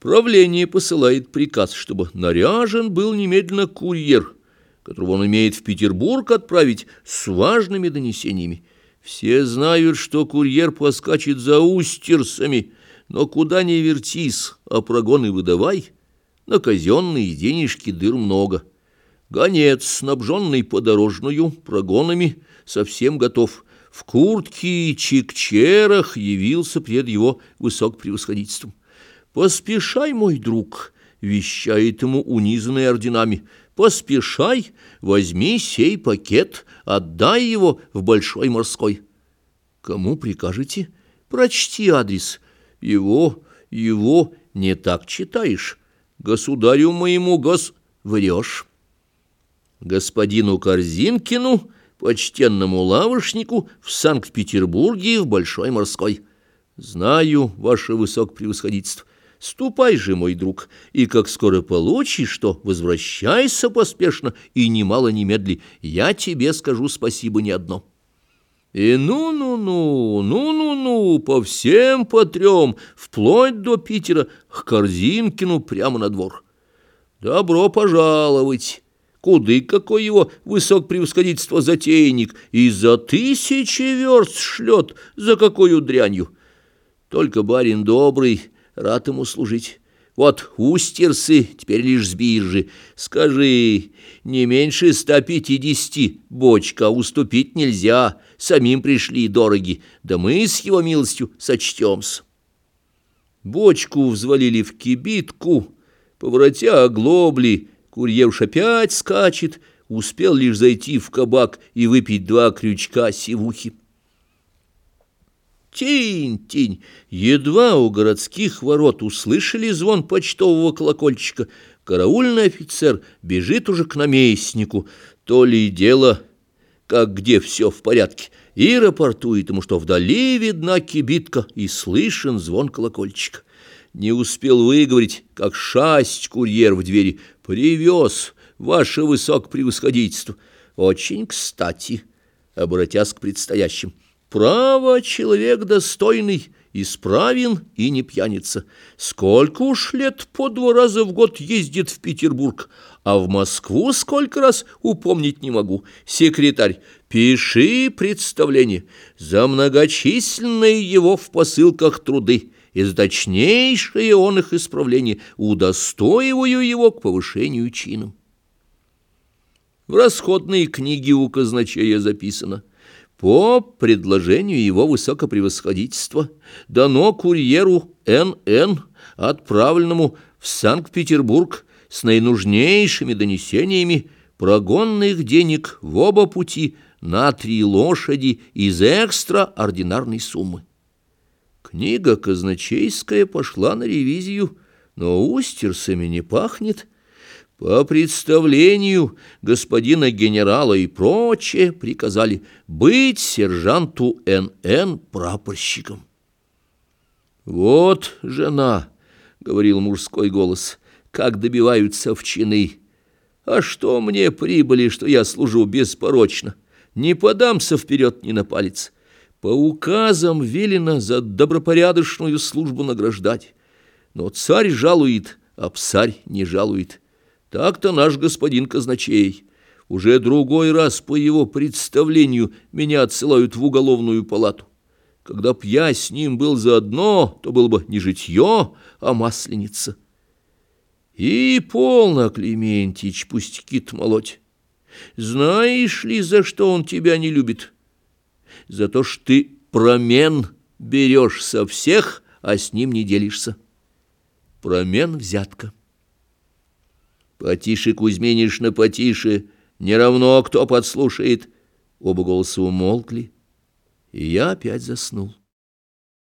Правление посылает приказ, чтобы наряжен был немедленно курьер, которого он имеет в Петербург отправить с важными донесениями. Все знают, что курьер поскачет за устерсами, но куда не вертись, а прогоны выдавай, на казенные денежки дыр много. Гонец, снабженный подорожную, прогонами, совсем готов. В куртке и чекчерах явился пред его высокопревосходительством. «Поспешай, мой друг», — вещает ему унизанный орденами, «поспешай, возьми сей пакет, отдай его в Большой морской». «Кому прикажете?» «Прочти адрес. Его, его не так читаешь. Государю моему гос... врешь». «Господину Корзинкину, почтенному лавошнику, в Санкт-Петербурге в Большой морской». «Знаю, ваше высокопревосходительство». Ступай же, мой друг, и как скоро получишь, то возвращайся поспешно и немало немедли. Я тебе скажу спасибо не одно. И ну-ну-ну, ну-ну-ну, по всем по трем, вплоть до Питера, к Корзинкину прямо на двор. Добро пожаловать! Куды какой его высокопревосходительство затейник, и за тысячи верст шлет, за какую дрянью. Только барин добрый рад ему служить. Вот устерсы, теперь лишь с биржи. Скажи, не меньше ста пятидесяти бочка уступить нельзя, самим пришли дороги, да мы с его милостью сочтемся. Бочку взвалили в кибитку, поворотя оглобли, курьер уж опять скачет, успел лишь зайти в кабак и выпить два крючка сивухи. Тинь-тинь! Едва у городских ворот услышали звон почтового колокольчика. Караульный офицер бежит уже к наместнику. То ли дело, как где все в порядке, и рапортует ему, что вдали видна кибитка и слышен звон колокольчика. Не успел выговорить, как шасть курьер в двери. «Привез, ваше высокопревосходительство!» «Очень кстати», обратясь к предстоящим. Право, человек достойный, исправен и не пьяница. Сколько уж лет по два раза в год ездит в Петербург, а в Москву сколько раз упомнить не могу. Секретарь, пиши представление за многочисленные его в посылках труды и за он их исправление, удостоиваю его к повышению чинам. В расходные книги у казначея записано – по предложению его высокопревосходительства дано курьеру Н.Н., отправленному в Санкт-Петербург с наинужнейшими донесениями прогонных денег в оба пути на три лошади из экстраординарной суммы. Книга казначейская пошла на ревизию, но устерсами не пахнет, по представлению господина генерала и прочее приказали быть сержанту Н.Н. прапорщиком. «Вот жена», — говорил мужской голос, — «как добиваются в чины. А что мне прибыли, что я служу беспорочно? Не подамся вперед ни на палец. По указам велено за добропорядочную службу награждать. Но царь жалует, а псарь не жалует». Так-то наш господин казначей. Уже другой раз по его представлению меня отсылают в уголовную палату. Когда б я с ним был заодно, то было бы не житье, а масленица. И полно, Клементич, пустяки-то молоть. Знаешь ли, за что он тебя не любит? За то, что ты промен берешь со всех, а с ним не делишься. Промен взятка. «Потише, Кузьминишна, потише, не равно кто подслушает». Оба голоса умолкли, и я опять заснул.